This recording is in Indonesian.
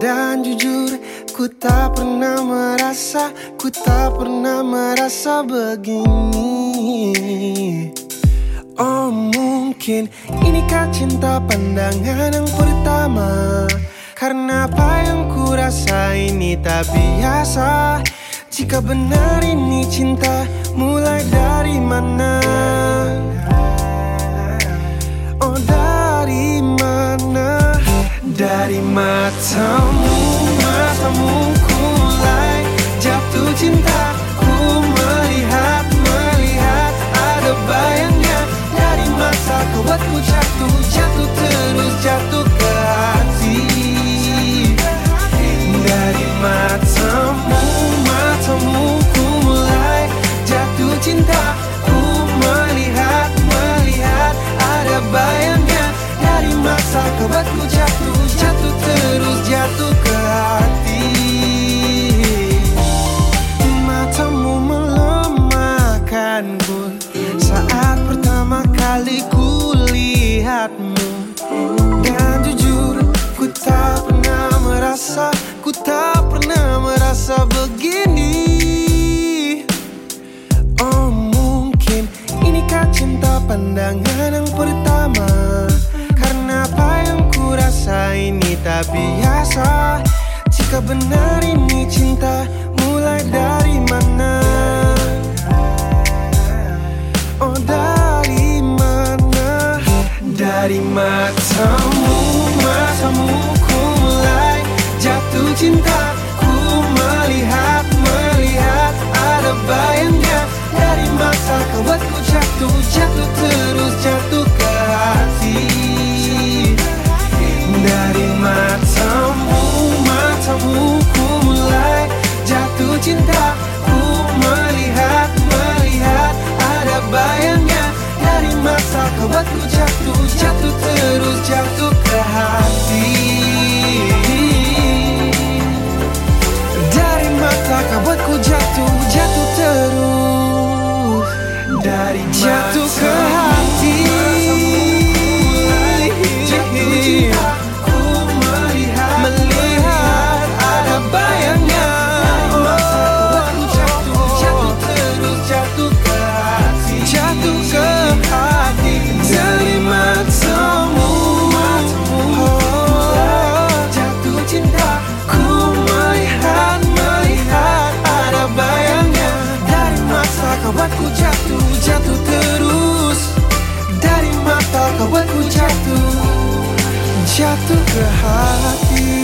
Dan jujur Ku tak pernah merasa, ku tak pernah merasa begini. Oh mungkin inikah cinta pandangan yang pertama? Karena apa yang ku rasa ini tak biasa? Jika benar ini cinta mulai dari mana Dari matamu matamu ku mulai jatuh cinta Ku melihat, melihat. Ada bayangnya Dari masa kau buatku jatuh, jatuh terus jatuh ke hati. Dari matamu, merasa begini. Oh mungkin inikah cinta pandangan yang pertama? Karena apa yang ku rasa ini tak biasa? Jika benar ini cinta mulai dari mana? Oh dari dari matamu, matamu ku mulai jatuh cinta Dari jatuh buatku jatuh Jatuh terus. Dari mata kau buatku jatuh Jatuh ke hati